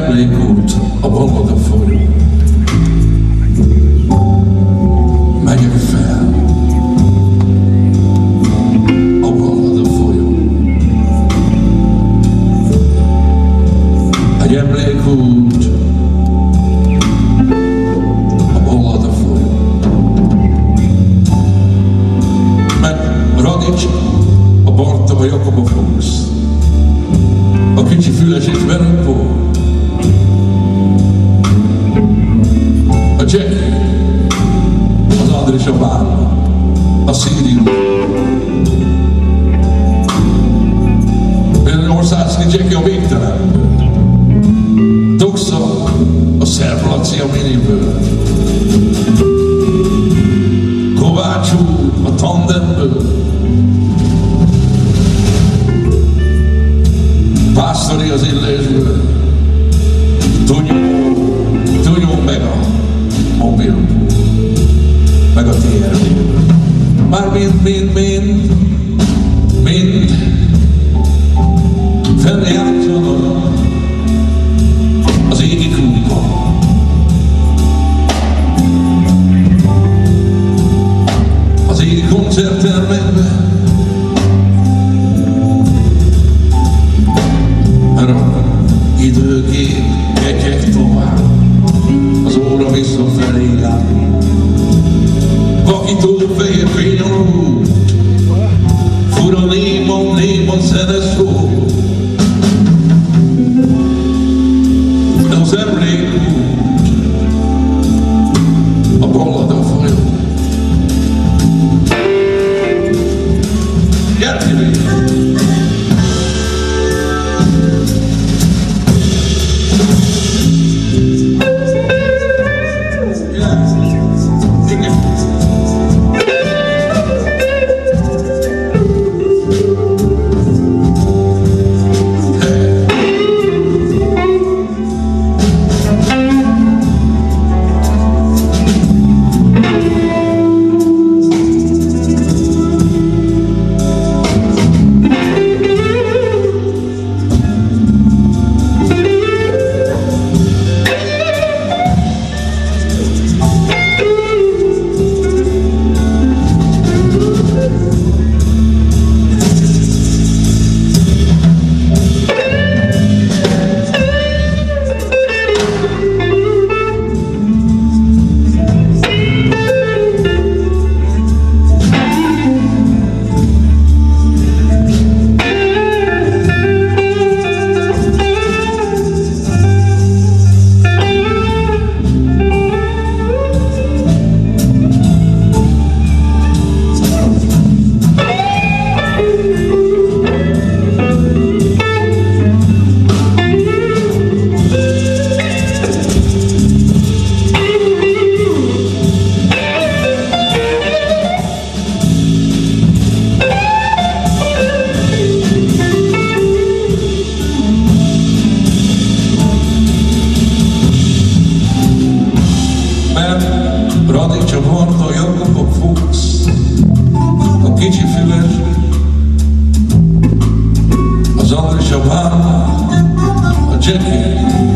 biblical to a wonderful akkor is a vállal, a szírium. Örmország nincs aki a végtelen. Doxa a szerb a miniből. Kovács úr a tandemből. Pásztori az illés. mind, mind, mind, mind fennértsen a Jeffy